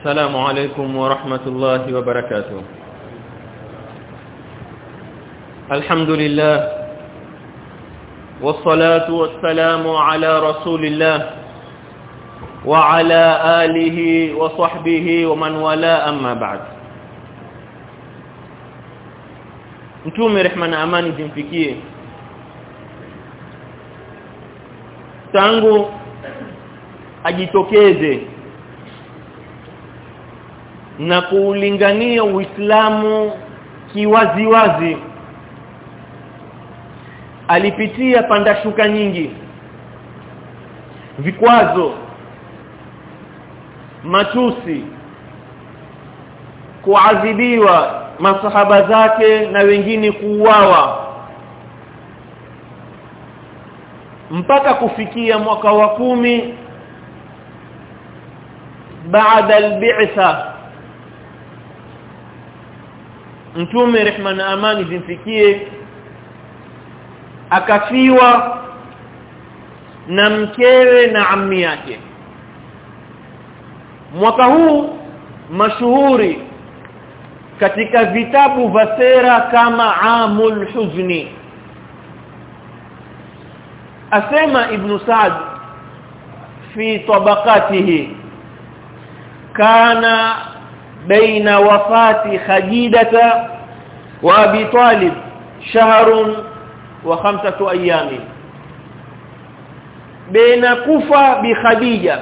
السلام عليكم ورحمة الله وبركاته. الحمد لله والصلاة والسلام على رسول الله وعلى آله وصحبه ومن ولا أما بعد. rehma na amani zimfikie tangu ajitokeze na kuulingania Uislamu kiwaziwazi. Alipitia panda shuka nyingi vikwazo matusi kuadhibiwa masahaba zake na wengine kuuawa. Mpaka kufikia mwaka wa kumi baada al-bi'tha mtume rehma na amani zimfikie. Akafiwa na mkewe na ammi yake. Mwaka huu mashuhuri katika vitabu vya sera kama amul huzni. Asema ibn Sa'd fi tabaqatihi kana baina wafati khadidata wa abi talib shahrun wa khamsatu ayami baina kufa bi khadija.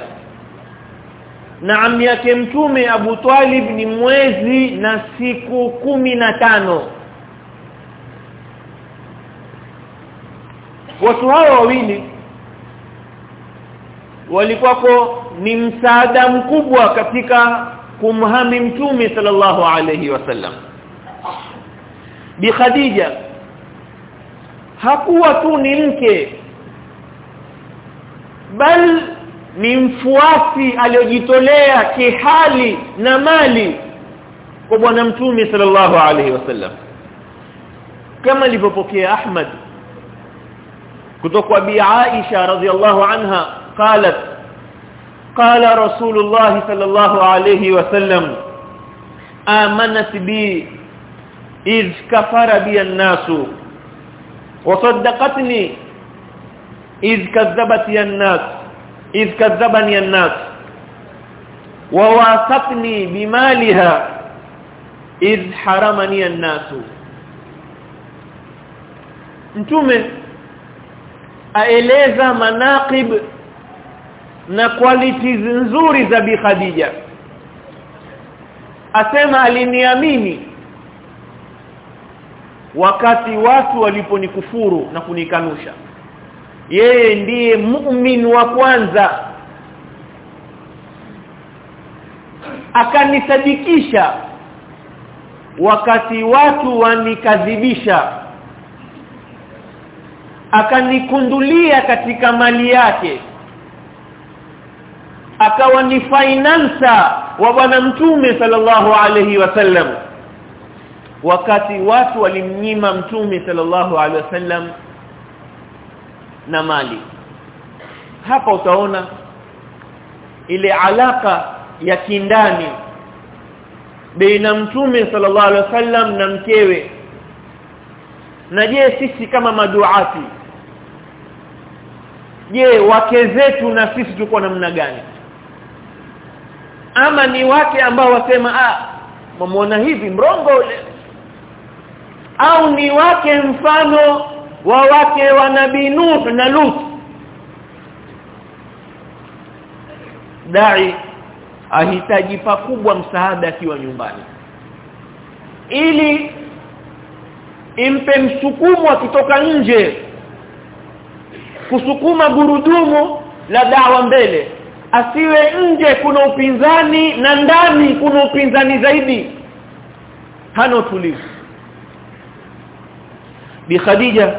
Na ammi yake mtume Abu Talib ni mwezi na siku kumi na tano. Watu hao wawili walikuwako ni msaada mkubwa katika kumhami mtume sallallahu alayhi wasallam bi Khadija. Hakuwa tu ni mke. Bal ni mfuasi aliyojitolea kihali na mali kwa bwana mtume sallallahu alaihi wasallam. Kama alipopokea Ahmad kutoka bi Aisha radhiallahu anha qalat qala rasulullah sallallahu alayhi wasallam amanat bi iz kafara bi an-nasu wa saddaqatni iz kazzabat an-nas iz kazzabani an-nas wa wasatni bimaliha iz haramani an-nasu mtume aeleza manaqib na qualities nzuri za Bi Khadija. Asema aliniamini wakati watu waliponikufuru na kunikanusha. Yeye ndiye mu'min wa kwanza. Akanisadikisha wakati watu wanikadhibisha. Akanikundulia katika mali yake. Akawa ni finansa wa bwana mtume sallallahu alayhi wasallam wakati watu walimnyima mtume sallallahu alaihi wasallam na mali. Hapa utaona ile alaka ya kindani baina mtume sallallahu alaihi wasallam na mkewe. Na je sisi kama maduati je wake zetu na sisi tuko namna gani? Ama ni wake ambao wasema ah mamuona hivi mrongo ule au ni wake mfano wa wake wa nabii Nuh na Lut? Dai ahitaji pakubwa msaada akiwa nyumbani. Ili impe msukumo akitoka nje kusukuma gurudumu la dawa mbele. Asiwe nje kuna upinzani na ndani kuna upinzani zaidi. Hano utulivu bi Khadija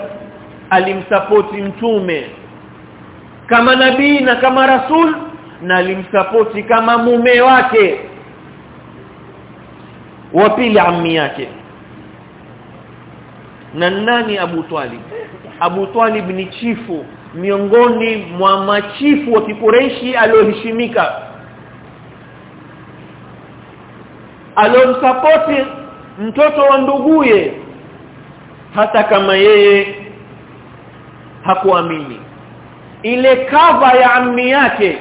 alimsapoti mtume kama nabii na kama rasul na alimsapoti kama mume wake. Wa pili ammi yake. Na nani? Abu Talib. Abu Talib ni chifu miongoni mwa machifu wa Kikureishi alioheshimika. Alomsapoti mtoto wa nduguye hata kama yeye hakuamini. Ile kava ya ammi yake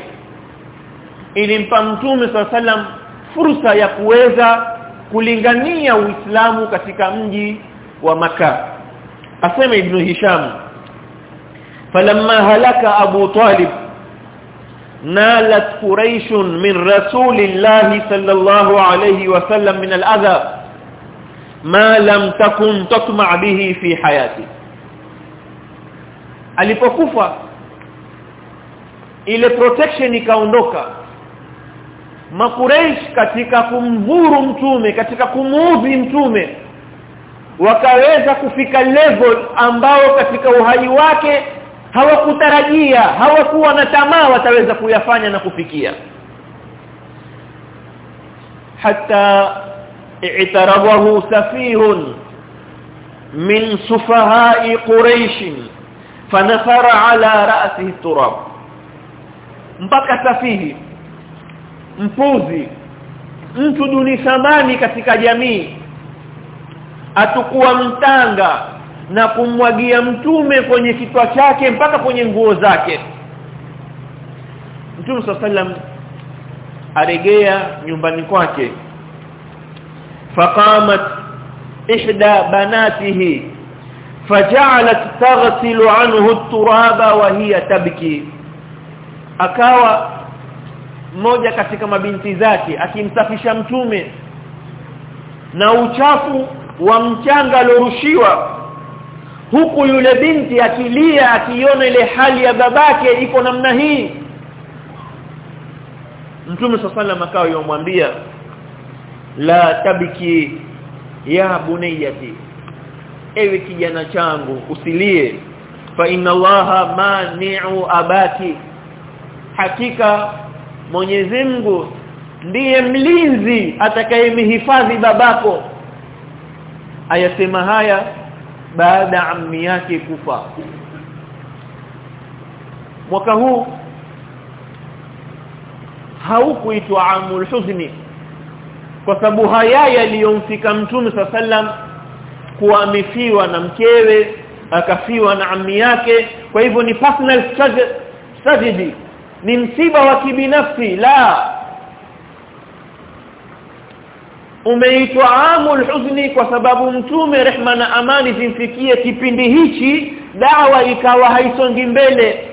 ilimpa mtume sallam fursa ya kuweza kulingania Uislamu katika mji wa maka asema ibn Hisham falamma halaka Abu Talib nalat quraish min rasulillahi sallallahu alayhi wasallam min al-adha ma lam takun tatma bihi fi hayati. Alipokufa ile protection ikaondoka. Makureish katika kumdhuru mtume katika kumuudhi mtume wakaweza kufika level ambao katika uhai wake hawakutarajia hawakuwa na tamaa wataweza kuyafanya na kufikia. Hata i'tarabahu safihun min sufaha'i quraish fanafara ala ra'sihi turab mpaka safihi mpuzi mtu duni thamani katika jamii atukua mtanga na kumwagia mtume kwenye kichwa chake mpaka kwenye nguo zake. Mtume sallam aregea nyumbani kwake faqamat احدى بناته فجعلت تغسل عنه التراب وهي تبكي akawa mmoja katika mabinti zake akimsafisha mtume na uchafu wa mchanga alorushiwa huku yule binti akilia akiona ile hali ya babake iko namna hii. Mtume sallallahu alaihi wasallam akao yomwambia la tabiki ya bunayati ewe kijana changu usilie. Fa inna allaha mani'u abaki. Hakika Mwenyezi Mungu ndiye mlinzi atakayemhifadhi babako. Ayasema haya baada ammi yake kufa. Mwaka huu haukuitwa amul huzni kwa sababu haya yaliyomfika mtume sallam kuwa amefiwa na mkewe akafiwa na ammi yake kwa hivyo ni personal tragedy ni msiba wa kibinafsi la. Umeitwa amul huzni kwa sababu mtume rehma na amani zimfikie kipindi hichi dawa ikawa haisongi mbele.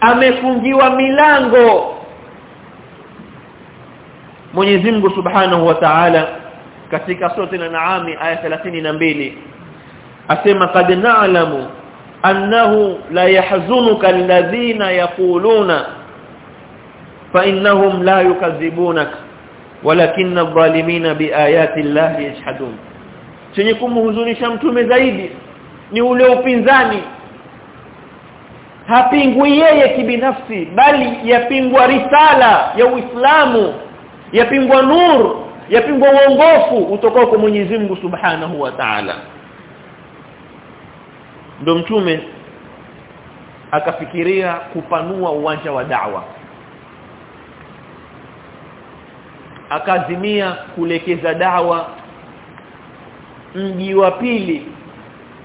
Amefungiwa milango Mwenyezi Mungu Subhanahu wa Ta'ala katika sura na Naami aya 32 asema qad na'lamu annahu la yahzunuka alladhina yaquluna fa innahum la yukazibunaka walakinna adh-dhalimina biayati Allah yajhadun. Chenye kumhuzunisha mtume zaidi ni ule upinzani. Hapingwi yeye kibinafsi bali yapingwa risala ya Uislamu yapingwa nur yapingwa uongofu utokao kwa Mwenyezi Mungu Subhanahu wa Ta'ala. Ndio mtume akafikiria kupanua uwanja wa da'wa. Akazimia kulekeza dawa mji wa pili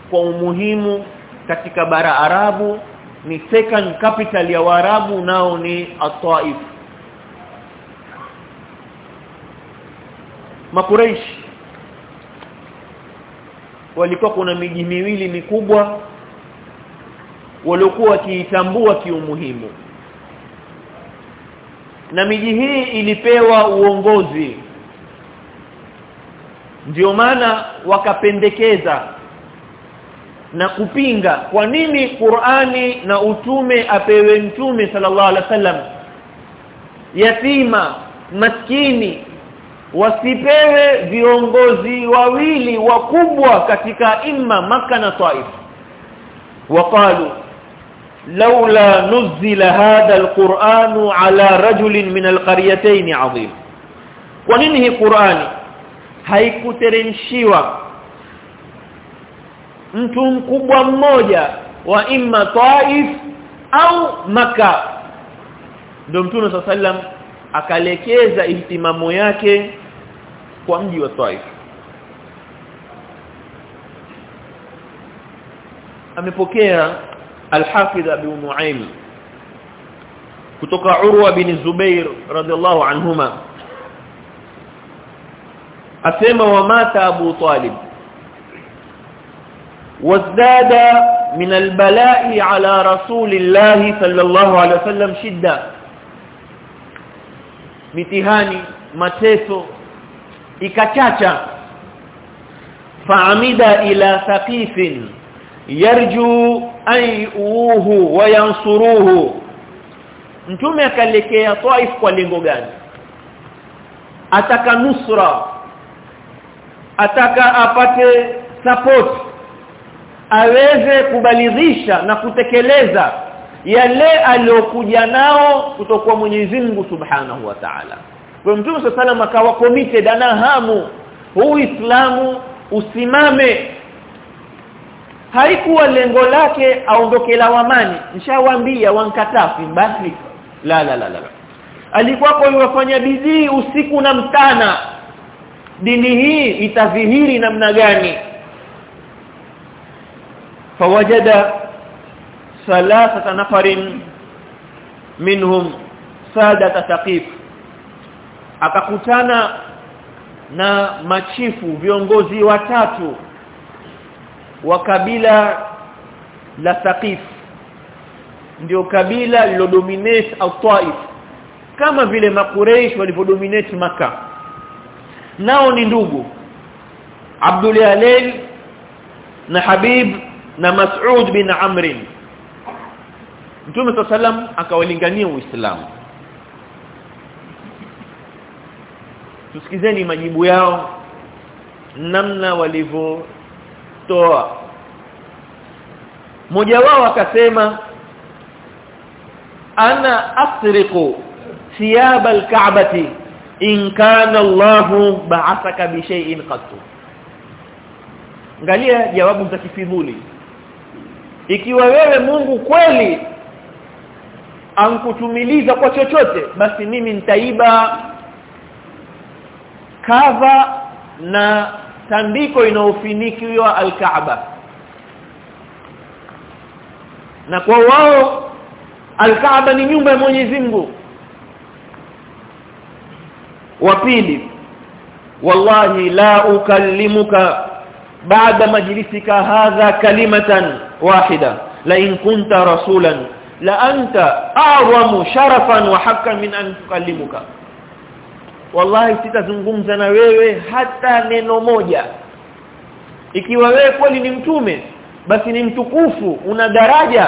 kwa umuhimu katika bara Arabu. Ni second capital ya Waarabu nao ni At-Taif Makuraish walikuwa kuna miji miwili mikubwa waliokuwa wakiitambua kiumuhimu. Na miji hii ilipewa uongozi. Ndio maana wakapendekeza na kupinga kwa nini Qur'ani na utume apewe mtume sallallahu alaihi wasallam. Yatima maskini wasipewe viongozi wawili wakubwa katika imma maka na Taif. Waqalu laula nuzila hadha alquran ala rajulin min alqaryatayn adhim kwa nini hii qurani? Haikuteremshiwa mtu mkubwa mmoja wa imma Taif au maka ndio mtume sallallahu akalekeza ihtimamu yake kwa mji wa Taif amepokea al-Hafidh Abu Nuaim kutoka Urwa bin Zubair radhiallahu anhuma asema wa mata Abu Talib وازداد من البلاء على رسول الله صلى الله عليه وسلم mitihani mateso ikachacha. Faamida ila thaqifin yarju ay uhu wa yansuruhu. Mtume akalekea Taif kwa lengo gani? Ataka nusra ataka apate support aweze kubalidhisha na kutekeleza yale aliyokuja nao kutokuwa Mwenyezi Mungu Subhanahu wa Ta'ala. Kwa Mtume sallallahu akawa komite ana hamu Uislamu usimame. Haikuwa lengo lake aondoke lawamani. Nishawaambia wankatafi basi. La la la la. Alikuwa kwa bidii usiku na mtana. Dini hii itadhihiri namna gani? Fawajada thalathata nafarin minhum sada taqif akakutana na machifu viongozi watatu wa kabila la Thaqif. Ndio kabila lilodominate au Taif kama vile makureish walivyodominate maka nao ni ndugu Abdul Yalil na Habib na Mas'ud bin Amr Mtume sallam akawalingania Uislamu. Tusikizeni majibu yao namna walivyotoa. Mmoja wao akasema ana asriqu thiyab al-ka'bati in kana Allahu ba'athaka bi shay'in qattu. Angalia jawabu za kifidhuli ikiwa wewe Mungu kweli ankutumiliza kwa chochote basi mimi nitaiba kava na tandiko inaofinikiwa alkaaba. Na kwa wao al-Kaaba ni nyumba ya Mwenyezi Mungu. Wa pili wallahi la ukallimuka baada majlisika hadha kalimatan wahida la in kunta rasulan la anta awamu sharafan wa haqqan min an tukallimuka. Wallahi sitazungumza na wewe hata neno moja. Ikiwa wewe kweli ni mtume basi ni mtukufu una daraja.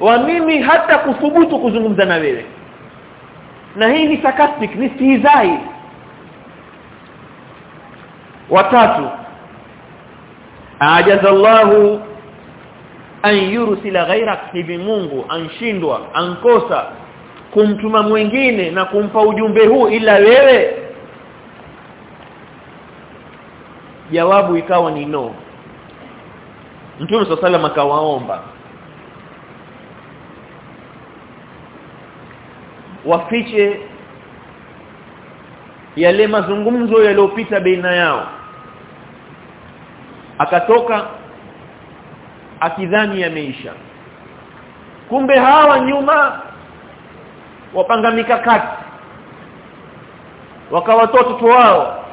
Wa mimi hata kuthubutu kuzungumza na wewe. Na hii ni sarcastic ni stihizai watatu ajazallahu an yursila ghairak hivi Mungu anshindwa ankosa kumtuma mwingine na kumpa ujumbe huu ila wewe? Jawabu ikawa ni no. Mtume SAW akawaomba. Wafiche yale mazungumzo yaliyopita baina yao. Akatoka akidhani yameisha. Kumbe hawa nyuma wapanga mikakati wakawa watoto wao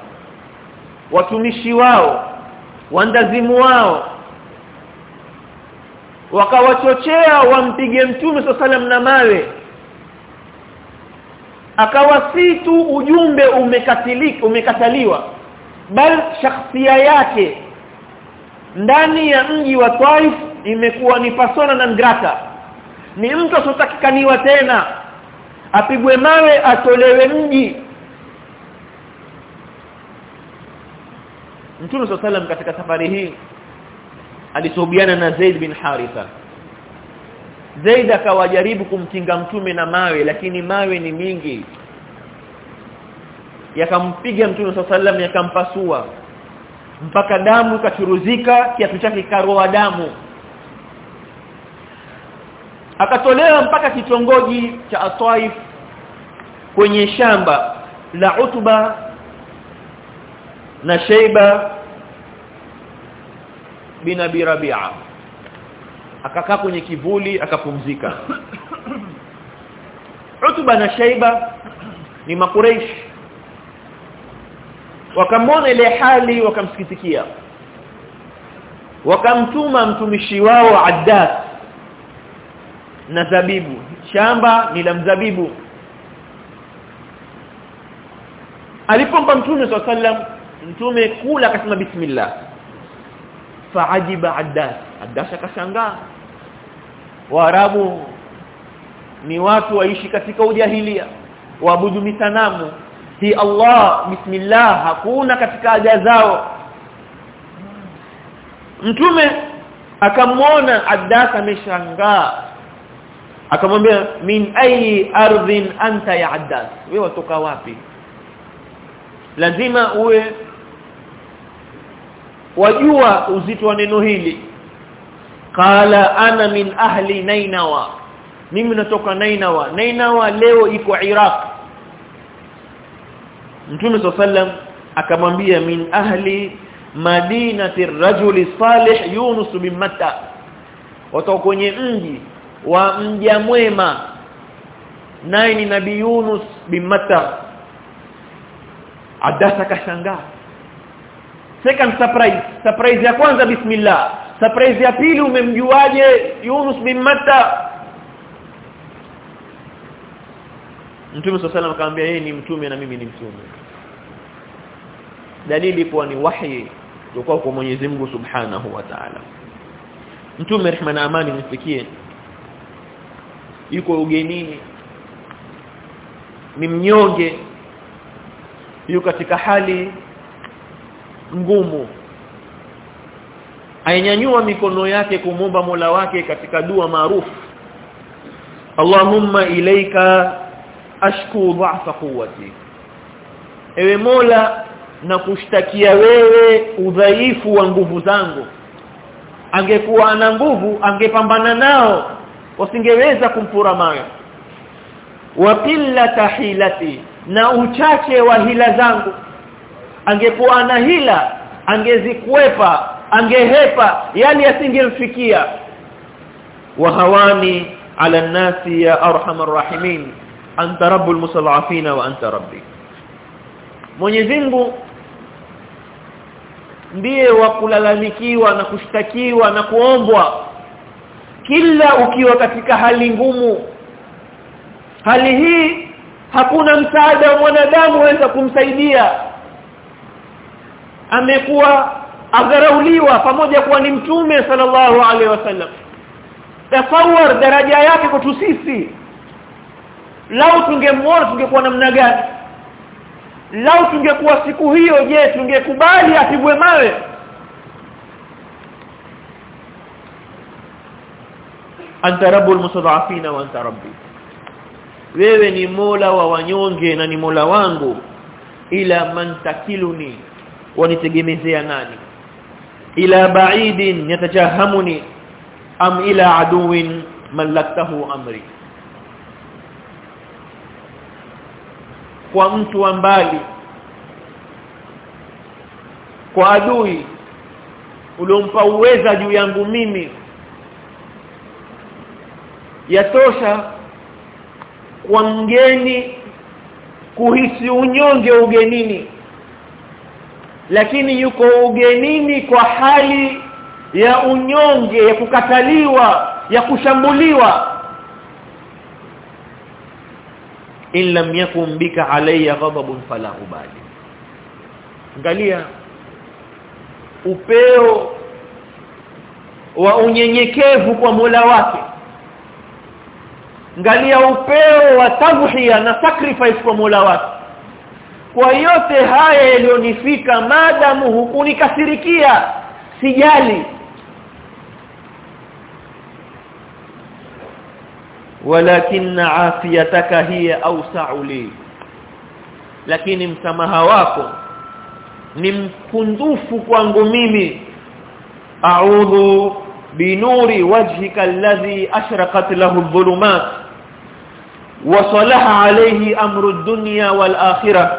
watumishi wao wandazimu wao wakawachochea wampige mtume sallam na mawe. Akawa si tu ujumbe umekatilika umekataliwa bal shakhsia yake ndani ya mji wa Taif imekuwa ni persona non grata. Ni mtu asotakikaniwa tena. Apigwe mawe atolewe mji. Mtume sallam katika safari hii alisuhubiana na Zaid bin Haritha. Zaid akawajaribu kumkinga mtume na mawe lakini mawe ni mingi. Yakampiga mtume sallam yakampasua mpaka damu ikachuruzika kiatu chake karoa damu. Akatolewa mpaka kitongoji cha Ataif kwenye shamba la Utba na Sheiba bin Abi Rabi'a. Akakaa kwenye kivuli akapumzika. Utba na Sheiba ni makureish wakamwona ile hali wakamsikitikia. Wakamtuma mtumishi wao Addas na zabibu. Shamba ni la mzabibu. Alipompa mtume sallam mtume kula akasema bismillah. Faajiba Addas. Addas akashangaa. Waarabu ni watu waishi katika ujahilia waabudu misanamu hi Allah bismillah hakuna katika haja zao. Mtume akamwona Addas ameshangaa. Akamwambia min ayi ardhin anta ya Addas? Wewe watoka wapi? Lazima uwe wajua uzito wa neno hili. Qala ana min ahli nainawa. Mimi natoka nainawa. Nainawa leo iko Iraq Mtume sallam akamwambia min ahli madinati rajuli salih Yunus bin Matta watoka kwenye mji wa mja mwema naye ni nabii Yunus bin Matta. Adasa kashangaa second surprise surprise ya kwanza bismillah. Surprise ya pili umemjuaje Yunus bin Matta Mtume swalla salam akamwambia yeye ni mtume na mimi ni mtume. Dalili kuwa ni wahi kutoka kwa Mwenyezi Mungu Subhanahu wa Ta'ala. Mtume rehema na amani mfikie yuko ugenini ni mnyonge yuko katika hali ngumu ainyanyua mikono yake kumomba Mola wake katika dua maarufu Allahumma ilaika ashku dha'fa quwwati. Ewe Mola na kushtakia wewe udhaifu wa nguvu zangu. Angekuwa ana nguvu angepambana nao wasingeweza kumfura mayo wa qillata hilati na uchache wa hila zangu. Angekuwa ana hila angezikwepa angehepa yani asingemfikia. Wa hawani ala nasi ya arhamar rahimin anta rabbul mustad'afina wa anta rabbi. Mwenyezi Mungu ndiye wa kulalamikiwa na kushtakiwa na kuombwa. Kila ukiwa katika hali ngumu hali hii hakuna msaada wa mwanadamu waweza kumsaidia. Amekuwa agharauliwa pamoja kuwa ni mtume sallallahu alaihi wasallam. Tasawar daraja yake kwetu sisi lau tungemwona tungekuwa namna gani? Lau tungekuwa siku hiyo je tungekubali apigwe mawe? Anta rabbul mustad'afina wa anta rabbi. Wewe ni mola wa wanyonge na ni mola wangu. Ila man takiluni wanitegemezea nani? Ila ba'idin yatajahamuni am ila aduwin mallaktahu amri kwa mtu wa mbali kwa adui uliompa uweza juu yangu mimi. Yatosha kwa mgeni kuhisi unyonge ugenini lakini yuko ugenini kwa hali ya unyonge ya kukataliwa ya kushambuliwa in lam yakun bika alayya ghadabun fala ubali. Angalia upeo wa unyenyekevu kwa Mola wake. Angalia upeo wa tadhhiya na sacrifice kwa Mola wake. Kwa yote haya yalionifika madamu hukunikasirikia sijali walakin afiyataka hiya awsa'u li. Lakini msamaha wako ni mkundufu kwangu mimi. A'udhu binuri wajhika alladhi ashraqat lahu adh-dhulumat. Wa salaha alayhi amru ad-dunya wal akhirah.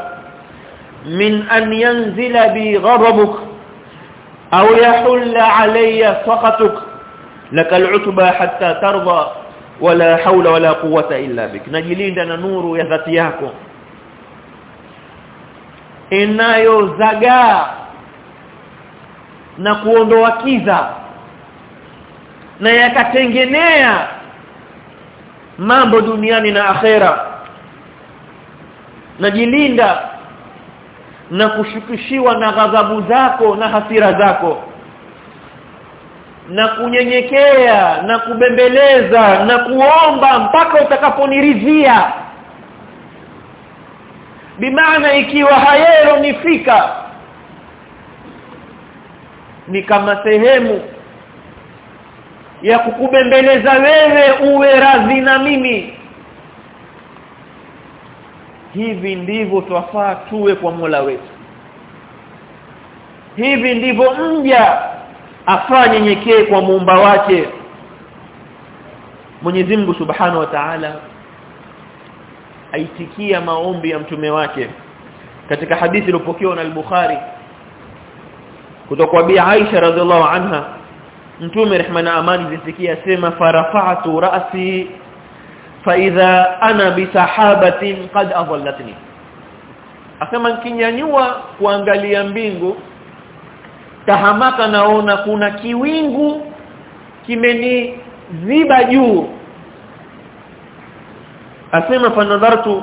Min an yanzila bi ghadabuk aw yahulla alayya saqatuk. Lakal utba hatta tarda wala haula wala quwwata illa bik. Najilinda na nuru ya dhati yako. Inayozagaa na kuondoa kiza na yakatengenea mambo duniani na akhera. Najilinda na kushukishiwa na ghadhabu zako na hasira zako na kunyenyekea na kubembeleza na kuomba mpaka utakaponiridhia bimaana ikiwa hayero nifika ni kama sehemu ya kukubembeleza wewe uwe radhi na mimi. Hivi ndivyo twafaa tuwe kwa Mola wetu. Hivi ndivyo mja afanye nyekee kwa muumba wake. Mwenyezi Mungu Subhanahu wa Ta'ala aitikia maombi ya mtume wake. Katika hadithi iliyopokewa na al-Bukhari kutoka kwa Bi Aisha radhiallahu anha mtume rehma na amani zisikia sema farafa'tu ra'si fa idha ana bi sahabatin qad adallatni. Asema nkinyanyua kuangalia mbingu tahamaka naona kuna kiwingu kimeniziba juu. Asema fanadhartu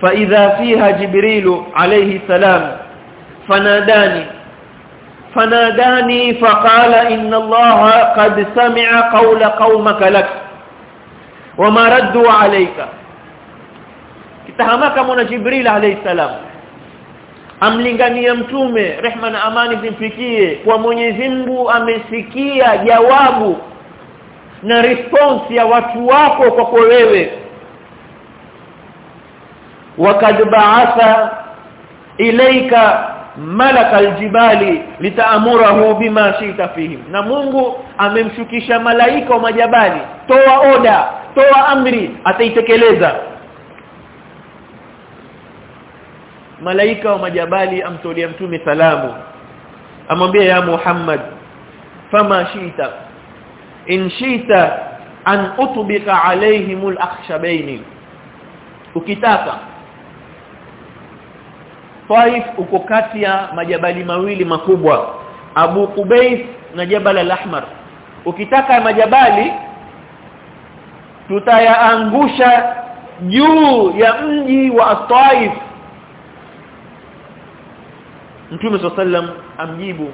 fa idha fiha jibrilu alayhi salam fanadani fanadani faqala inna allaha qad sami'a qawla qaumaka lak wama raddu alayka. Kitahamaka mwana jibril alayhi salam amlingania mtume rehma na amani zimfikie. Kwa Mwenyezi Mungu amesikia jawabu na response ya watu wako kwako wewe. Wakad ba'atha ilaika malaka aljibali litaamurahu bima shita fihim. Na Mungu amemshukisha malaika wa majabali. Toa oda toa amri ataitekeleza malaika wa majabali amtolia mtume salamu. Amwambia ya Muhammad fama shita? In shita an utbika alaihimul akhshabaini ukitaka. Taif uko kati ya majabali mawili makubwa Abu Qubais na Jabal al-Ahmar. Ukitaka majabali tutayaangusha juu ya mji wa Taif Mtume swalla sallam amjibu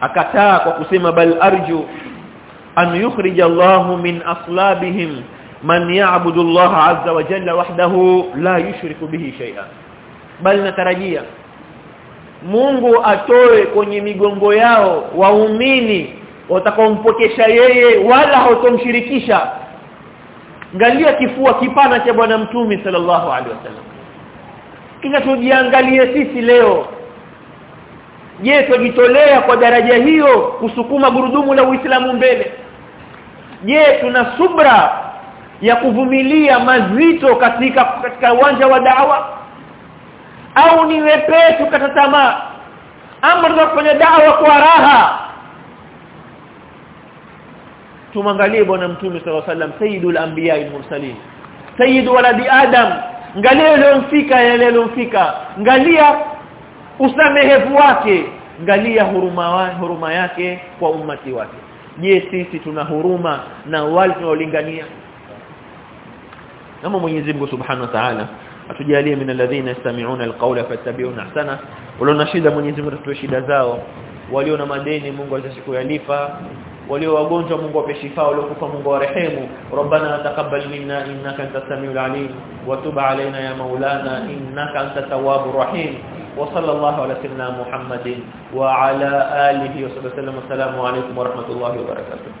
akataa kwa kusema bal arju an yukhrija Allah min aslabihim man ya'budu Allah azza wa jalla wahdahu la yushriku bihi shay'an. Bal natarajia Mungu atoe kwenye migongo yao waumini watakaompokesha yeye wala hawatomshirikisha ngalia kifua kipana cha bwana mtume sallallahu alaihi wasallam. Kinga tujiangalie sisi leo je tujitolea kwa daraja hiyo kusukuma gurudumu la Uislamu mbele? Je tuna subra ya kuvumilia mazito katika katika uwanja wa dawa? Au ni wepesi kata tamaa? Ama tunafanya dawa kwa raha? Tumangalie bwana mtume sallallahu alaihi wasallam sayyidul anbiya wal mursalin sayyid waladi adam. Ngalia mfika yale leo mfika ngalia usamehevu wake. Ngalia huruma wa, huruma yake kwa ummati wake. Je sisi tuna huruma na wale tunaolingania? Kama Mwenyezi Mungu Subhanahu wa Ta'ala atujalie min alladhina yastami'una alqawla fattabi'una ahsana. Walio na shida Mwenyezi Mungu atutoe shida zao. Walio na madeni Mungu azidi kuyalipa walio wagonjwa Mungu ape shifa. Waliokufa Mungu warehemu rabbana taqabbal minna innaka antas samiul alim. Wa tub alaina ya maulana innaka antat tawwabur rahim wa sallallahu ala sayyidina muhammadin wa ala alihi wa sallam assalamu alaykum wa rahmatullahi wa barakatuh